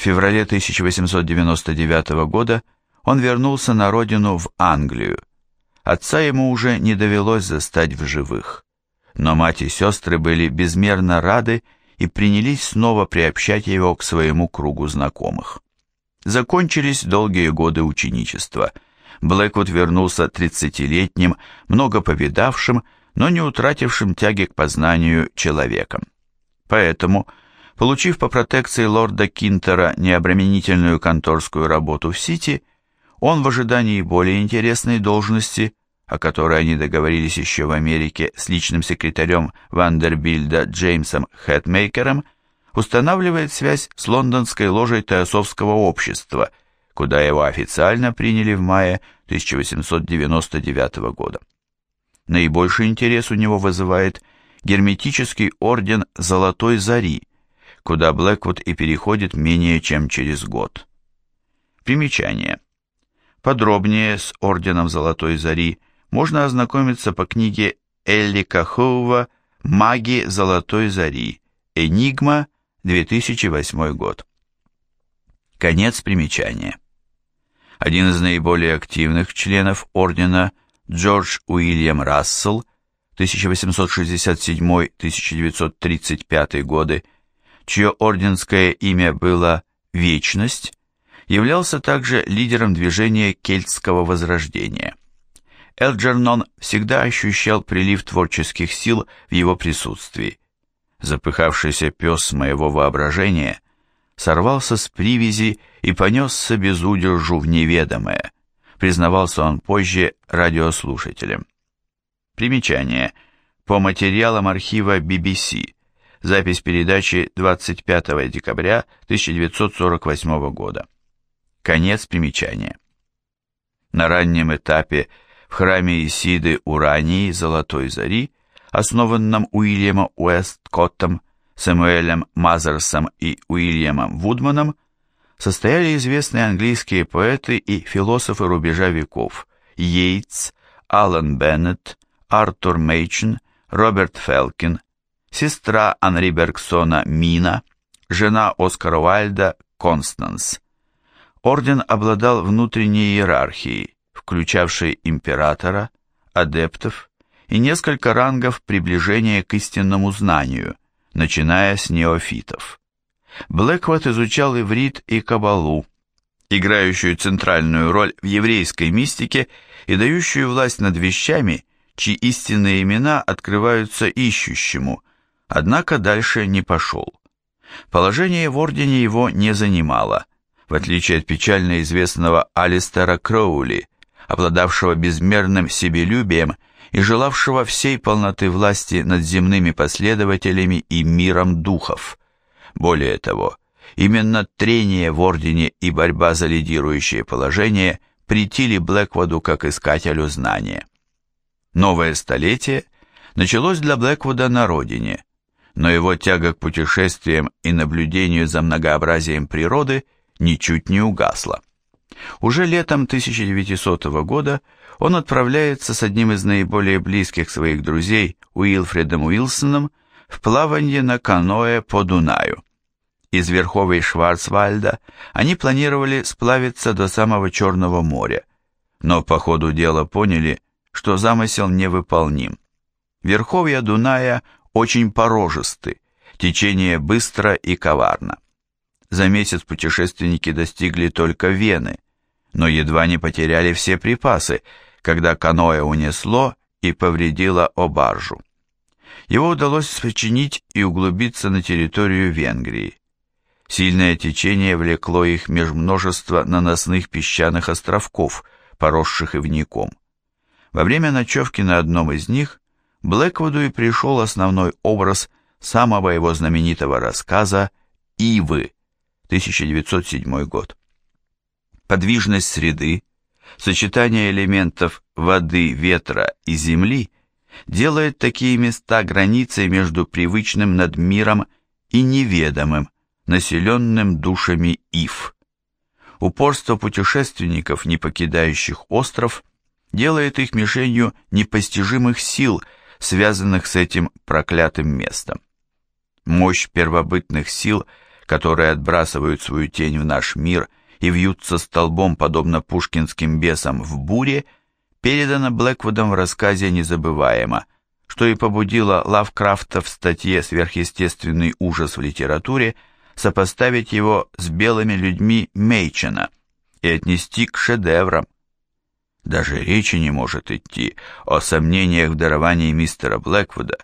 В феврале 1899 года он вернулся на родину в Англию. Отца ему уже не довелось застать в живых. Но мать и сестры были безмерно рады и принялись снова приобщать его к своему кругу знакомых. Закончились долгие годы ученичества. Блэквуд вернулся тридцатилетним, много повидавшим, но не утратившим тяги к познанию человеком. Поэтому, получив по протекции лорда Кинтера необременительную конторскую работу в Сити, он в ожидании более интересной должности, о которой они договорились еще в Америке с личным секретарем Вандербильда Джеймсом Хэтмейкером, устанавливает связь с лондонской ложей Теософского общества, куда его официально приняли в мае 1899 года. Наибольший интерес у него вызывает герметический орден Золотой Зари, куда Блэквуд и переходит менее чем через год. Примечание. Подробнее с орденом Золотой Зари можно ознакомиться по книге Элли Кахоува «Маги Золотой Зари. Энигма. 2008 год». Конец примечания. Один из наиболее активных членов ордена Джордж Уильям Рассел 1867-1935 годы, чье орденское имя было «Вечность», являлся также лидером движения кельтского возрождения. Элджернон всегда ощущал прилив творческих сил в его присутствии. Запыхавшийся пес моего воображения сорвался с привязи и понесся без удержу в неведомое – признавался он позже радиослушателям. Примечание. По материалам архива BBC. Запись передачи 25 декабря 1948 года. Конец примечания. На раннем этапе в храме Исиды Урании Золотой Зари, основанном Уильямом Уэсткоттом, Сэмуэлем Мазерсом и Уильямом Вудманом, состояли известные английские поэты и философы рубежа веков Йейтс, Аллен Беннет, Артур Мейчен, Роберт Фелкин, сестра Анри Бергсона Мина, жена Оскара Уайльда Констанс. Орден обладал внутренней иерархией, включавшей императора, адептов и несколько рангов приближения к истинному знанию, начиная с неофитов. Блэквуд изучал иврит и кабалу, играющую центральную роль в еврейской мистике и дающую власть над вещами, чьи истинные имена открываются ищущему, однако дальше не пошел. Положение в ордене его не занимало, в отличие от печально известного Алистера Кроули, обладавшего безмерным себелюбием и желавшего всей полноты власти над земными последователями и миром духов. Более того, именно трение в Ордене и борьба за лидирующее положение притили Блэквуду как искателю знания. Новое столетие началось для Блэквуда на родине, но его тяга к путешествиям и наблюдению за многообразием природы ничуть не угасла. Уже летом 1900 года он отправляется с одним из наиболее близких своих друзей Уилфредом Уилсоном в плавание на каноэ по Дунаю. Из верховой Шварцвальда они планировали сплавиться до самого Черного моря, но по ходу дела поняли, что замысел невыполним. Верховья Дуная очень порожисты, течение быстро и коварно. За месяц путешественники достигли только Вены, но едва не потеряли все припасы, когда каноэ унесло и повредило обаржу. Его удалось сочинить и углубиться на территорию Венгрии. Сильное течение влекло их меж множества наносных песчаных островков, поросших ивником. Во время ночевки на одном из них Блэквуду и пришел основной образ самого его знаменитого рассказа «Ивы» 1907 год. Подвижность среды, сочетание элементов воды, ветра и земли делает такие места границей между привычным над миром и неведомым, населенным душами Ив. Упорство путешественников, не покидающих остров, делает их мишенью непостижимых сил, связанных с этим проклятым местом. Мощь первобытных сил которые отбрасывают свою тень в наш мир и вьются столбом, подобно пушкинским бесам в буре, передано Блэквудом в рассказе незабываемо, что и побудило Лавкрафта в статье «Сверхъестественный ужас в литературе» сопоставить его с белыми людьми Мейчена и отнести к шедеврам. Даже речи не может идти о сомнениях в даровании мистера Блэквуда,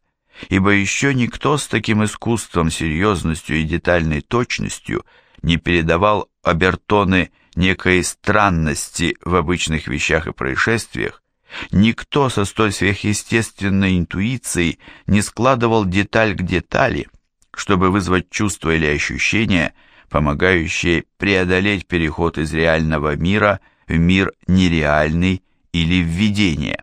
ибо еще никто с таким искусством, серьезностью и детальной точностью не передавал обертоны некой странности в обычных вещах и происшествиях, никто со столь сверхъестественной интуицией не складывал деталь к детали, чтобы вызвать чувство или ощущение, помогающее преодолеть переход из реального мира в мир нереальный или в видение.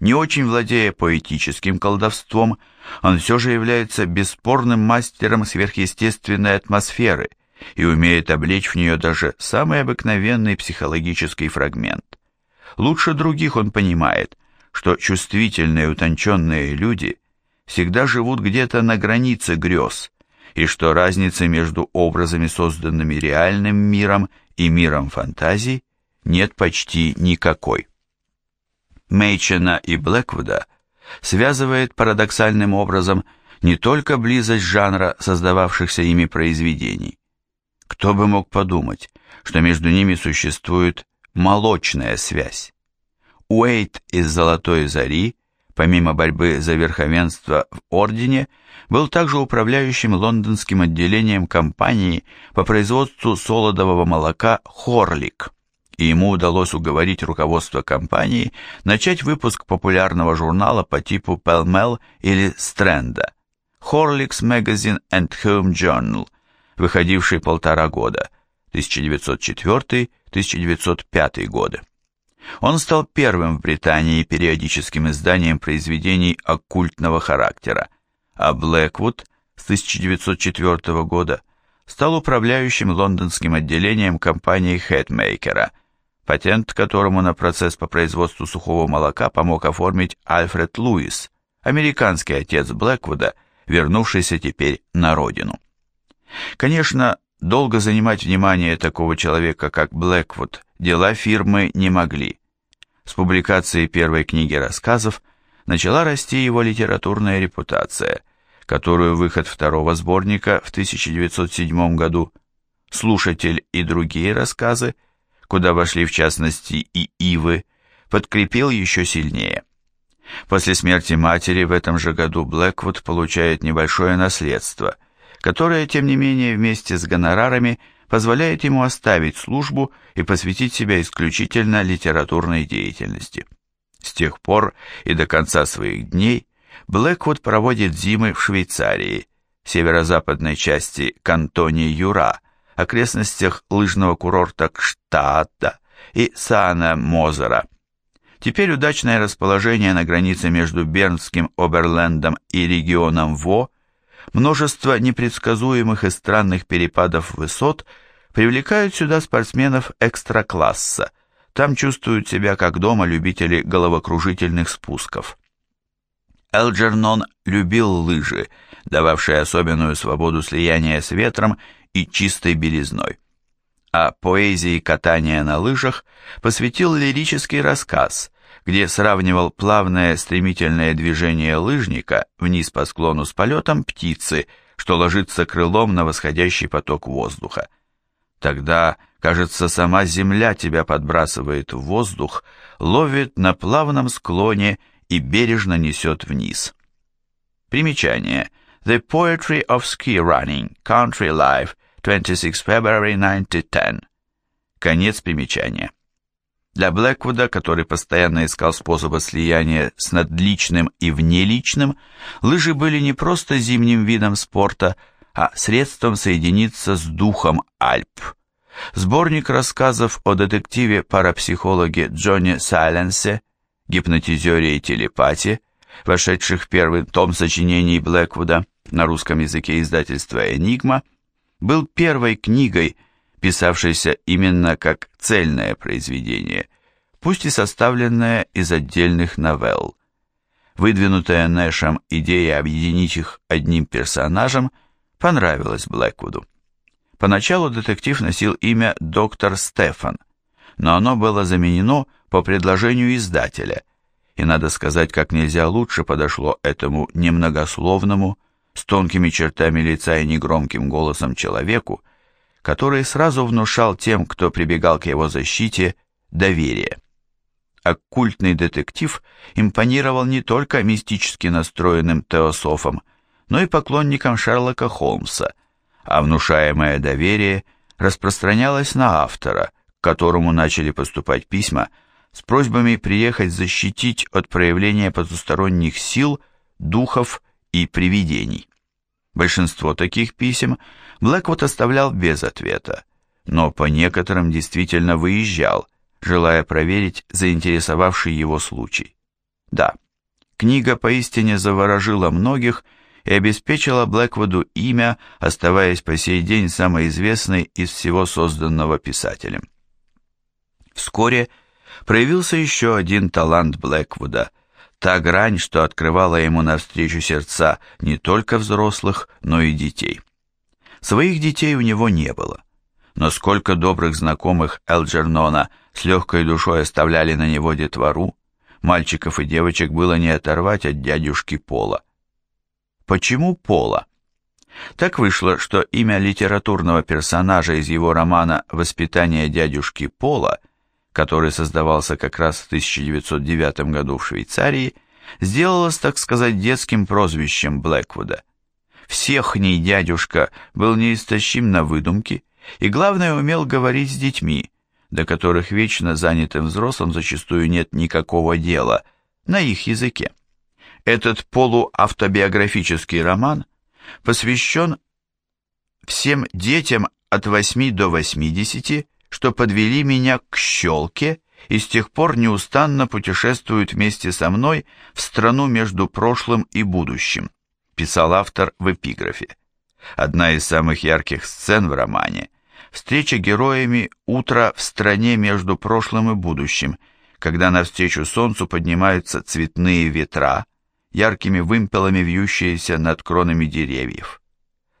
Не очень владея поэтическим колдовством, он все же является бесспорным мастером сверхъестественной атмосферы и умеет облечь в нее даже самый обыкновенный психологический фрагмент. Лучше других он понимает, что чувствительные утонченные люди всегда живут где-то на границе грез, и что разницы между образами, созданными реальным миром и миром фантазий, нет почти никакой. Мейчена и Блэквуда связывает парадоксальным образом не только близость жанра создававшихся ими произведений. Кто бы мог подумать, что между ними существует молочная связь. Уэйт из «Золотой зари», помимо борьбы за верховенство в Ордене, был также управляющим лондонским отделением компании по производству солодового молока «Хорлик», и ему удалось уговорить руководство компании начать выпуск популярного журнала по типу Pell или Стрэнда Horlicks Magazine and Home Journal, выходивший полтора года, 1904-1905 годы. Он стал первым в Британии периодическим изданием произведений оккультного характера, а Блэквуд с 1904 года стал управляющим лондонским отделением компании Хэтмейкера – патент которому на процесс по производству сухого молока помог оформить Альфред Луис, американский отец Блэквуда, вернувшийся теперь на родину. Конечно, долго занимать внимание такого человека, как Блэквуд, дела фирмы не могли. С публикацией первой книги рассказов начала расти его литературная репутация, которую выход второго сборника в 1907 году «Слушатель и другие рассказы» куда вошли в частности и Ивы, подкрепил еще сильнее. После смерти матери в этом же году Блэквуд получает небольшое наследство, которое, тем не менее, вместе с гонорарами позволяет ему оставить службу и посвятить себя исключительно литературной деятельности. С тех пор и до конца своих дней Блэквуд проводит зимы в Швейцарии, северо-западной части кантоне Юра, окрестностях лыжного курорта Кштадта и Сана-Мозера. Теперь удачное расположение на границе между Бернским Оберлендом и регионом Во, множество непредсказуемых и странных перепадов высот привлекают сюда спортсменов экстра-класса. Там чувствуют себя как дома любители головокружительных спусков. Элджернон любил лыжи, дававшие особенную свободу слияния с ветром и чистой белизной. А поэзии катания на лыжах посвятил лирический рассказ, где сравнивал плавное стремительное движение лыжника вниз по склону с полетом птицы, что ложится крылом на восходящий поток воздуха. Тогда, кажется, сама земля тебя подбрасывает в воздух, ловит на плавном склоне и бережно несет вниз. Примечание. The Poetry of Ski Running, Country Life, 26 February 1910. Конец примечания. Для Блэквуда, который постоянно искал способа слияния с надличным и внеличным, лыжи были не просто зимним видом спорта, а средством соединиться с духом Альп. Сборник рассказов о детективе-парапсихологе Джонни Сайленсе, гипнотизере и телепате, вошедших в первый том сочинений Блэквуда на русском языке издательства «Энигма», был первой книгой, писавшейся именно как цельное произведение, пусть и составленное из отдельных новелл. Выдвинутая Нэшем идея объединить их одним персонажем понравилась Блэквуду. Поначалу детектив носил имя доктор Стефан, но оно было заменено по предложению издателя, и, надо сказать, как нельзя лучше подошло этому немногословному, с тонкими чертами лица и негромким голосом человеку, который сразу внушал тем, кто прибегал к его защите, доверие. Оккультный детектив импонировал не только мистически настроенным теософам, но и поклонникам Шерлока Холмса, а внушаемое доверие распространялось на автора, к которому начали поступать письма с просьбами приехать защитить от проявления потусторонних сил, духов и привидений. Большинство таких писем Блэквуд оставлял без ответа, но по некоторым действительно выезжал, желая проверить заинтересовавший его случай. Да, книга поистине заворожила многих и обеспечила Блэквуду имя, оставаясь по сей день самой известной из всего созданного писателем. Вскоре проявился еще один талант Блэквуда – та грань, что открывала ему навстречу сердца не только взрослых, но и детей. Своих детей у него не было, но сколько добрых знакомых Элджернона с легкой душой оставляли на него детвору, мальчиков и девочек было не оторвать от дядюшки Пола. Почему Пола? Так вышло, что имя литературного персонажа из его романа «Воспитание дядюшки Пола» который создавался как раз в 1909 году в Швейцарии, сделалось, так сказать, детским прозвищем Блэквуда. Всех ней дядюшка был неистощим на выдумки и, главное, умел говорить с детьми, до которых вечно занятым взрослым зачастую нет никакого дела, на их языке. Этот полуавтобиографический роман посвящен всем детям от 8 до 80 что подвели меня к щелке и с тех пор неустанно путешествуют вместе со мной в страну между прошлым и будущим, писал автор в эпиграфе. Одна из самых ярких сцен в романе – встреча героями утро в стране между прошлым и будущим, когда навстречу солнцу поднимаются цветные ветра, яркими вымпелами вьющиеся над кронами деревьев.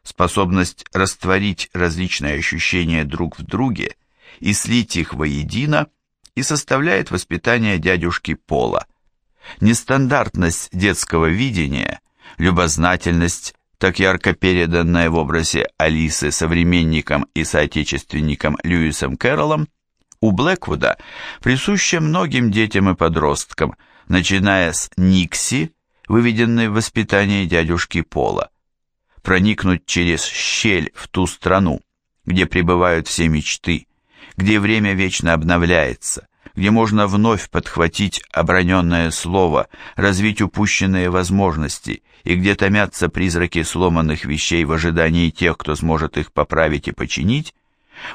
Способность растворить различные ощущения друг в друге – и слить их воедино и составляет воспитание дядюшки Пола. Нестандартность детского видения, любознательность, так ярко переданная в образе Алисы современником и соотечественником Льюисом Кэрроллом, у Блэквуда присуща многим детям и подросткам, начиная с Никси, выведенной в воспитание дядюшки Пола. Проникнуть через щель в ту страну, где пребывают все мечты, где время вечно обновляется, где можно вновь подхватить оброненное слово, развить упущенные возможности, и где томятся призраки сломанных вещей в ожидании тех, кто сможет их поправить и починить,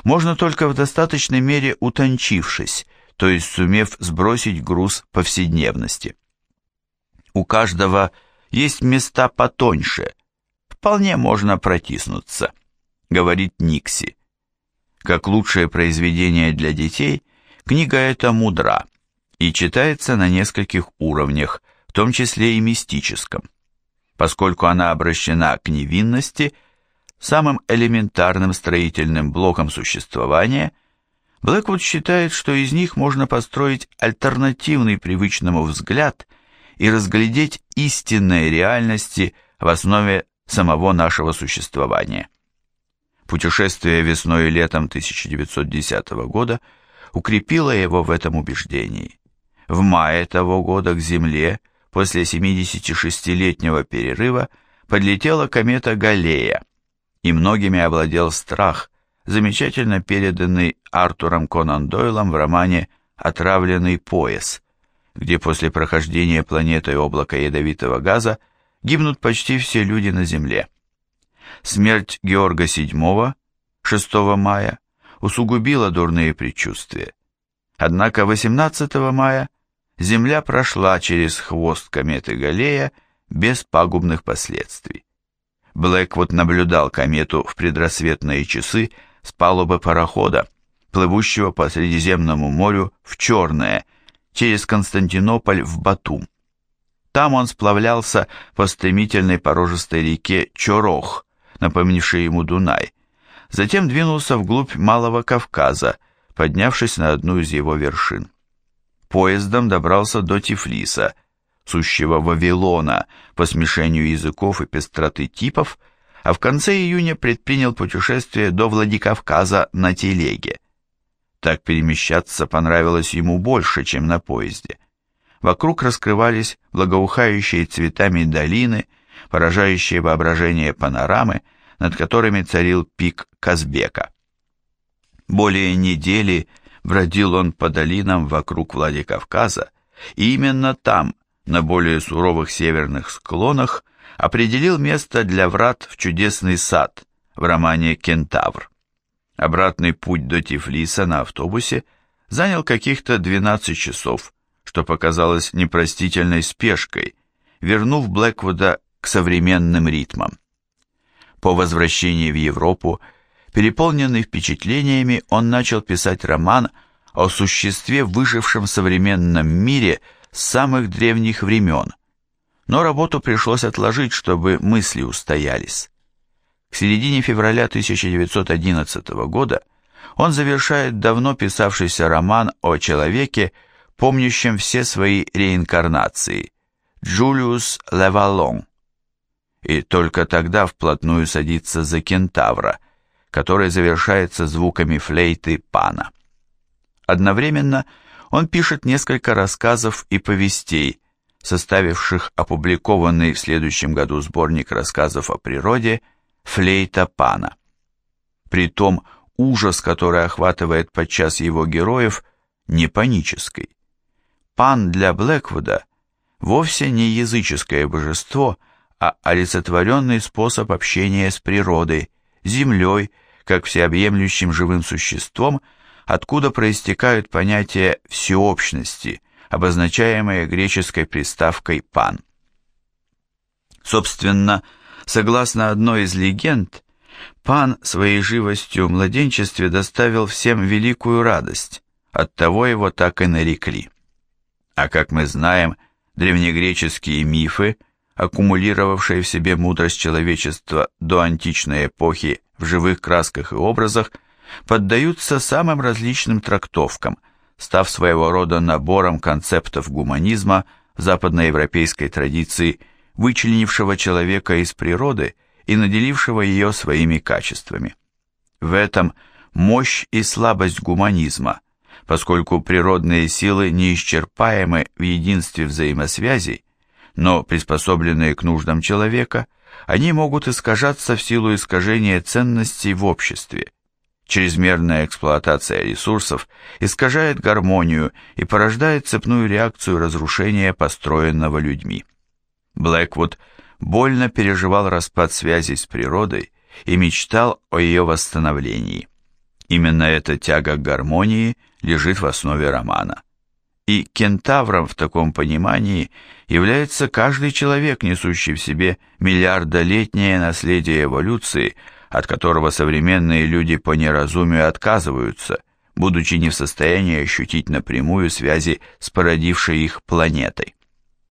можно только в достаточной мере утончившись, то есть сумев сбросить груз повседневности. У каждого есть места потоньше, вполне можно протиснуться, говорит Никси. Как лучшее произведение для детей, книга эта мудра и читается на нескольких уровнях, в том числе и мистическом. Поскольку она обращена к невинности, самым элементарным строительным блоком существования, Блэквуд считает, что из них можно построить альтернативный привычному взгляд и разглядеть истинные реальности в основе самого нашего существования. Путешествие весной и летом 1910 года укрепило его в этом убеждении. В мае того года к Земле после 76-летнего перерыва подлетела комета Галлея, и многими овладел страх, замечательно переданный Артуром Конан Дойлом в романе «Отравленный пояс», где после прохождения планетой облака ядовитого газа гибнут почти все люди на Земле. Смерть Георга VII 6 мая усугубила дурные предчувствия. Однако 18 мая Земля прошла через хвост кометы Галлея без пагубных последствий. Блэквуд наблюдал комету в предрассветные часы с палубы парохода, плывущего по Средиземному морю в Черное, через Константинополь в Батум. Там он сплавлялся по стремительной порожистой реке Чорох, напомнившей ему Дунай, затем двинулся вглубь Малого Кавказа, поднявшись на одну из его вершин. Поездом добрался до Тифлиса, сущего Вавилона по смешению языков и пестроты типов, а в конце июня предпринял путешествие до Владикавказа на телеге. Так перемещаться понравилось ему больше, чем на поезде. Вокруг раскрывались благоухающие цветами долины, поражающие воображение панорамы, над которыми царил пик Казбека. Более недели бродил он по долинам вокруг Владикавказа, и именно там, на более суровых северных склонах, определил место для врат в чудесный сад в романе «Кентавр». Обратный путь до Тифлиса на автобусе занял каких-то 12 часов, что показалось непростительной спешкой, вернув Блэквуда к современным ритмам. По возвращении в Европу, переполненный впечатлениями, он начал писать роман о существе, выжившем в современном мире с самых древних времен, но работу пришлось отложить, чтобы мысли устоялись. К середине февраля 1911 года он завершает давно писавшийся роман о человеке, помнящем все свои реинкарнации, Джулиус Левалон, и только тогда вплотную садится за кентавра, который завершается звуками флейты пана. Одновременно он пишет несколько рассказов и повестей, составивших опубликованный в следующем году сборник рассказов о природе «Флейта пана». Притом ужас, который охватывает подчас его героев, не панический. Пан для Блэквуда вовсе не языческое божество, а олицетворенный способ общения с природой, землей, как всеобъемлющим живым существом, откуда проистекают понятия всеобщности, обозначаемые греческой приставкой «пан». Собственно, согласно одной из легенд, Пан своей живостью в младенчестве доставил всем великую радость, оттого его так и нарекли. А как мы знаем, древнегреческие мифы – аккумулировавшие в себе мудрость человечества до античной эпохи в живых красках и образах, поддаются самым различным трактовкам, став своего рода набором концептов гуманизма западноевропейской традиции, вычленившего человека из природы и наделившего ее своими качествами. В этом мощь и слабость гуманизма, поскольку природные силы неисчерпаемы в единстве взаимосвязей, но приспособленные к нуждам человека, они могут искажаться в силу искажения ценностей в обществе. Чрезмерная эксплуатация ресурсов искажает гармонию и порождает цепную реакцию разрушения построенного людьми. Блэквуд больно переживал распад связей с природой и мечтал о ее восстановлении. Именно эта тяга к гармонии лежит в основе романа и кентавром в таком понимании является каждый человек, несущий в себе миллиардолетнее наследие эволюции, от которого современные люди по неразумию отказываются, будучи не в состоянии ощутить напрямую связи с породившей их планетой.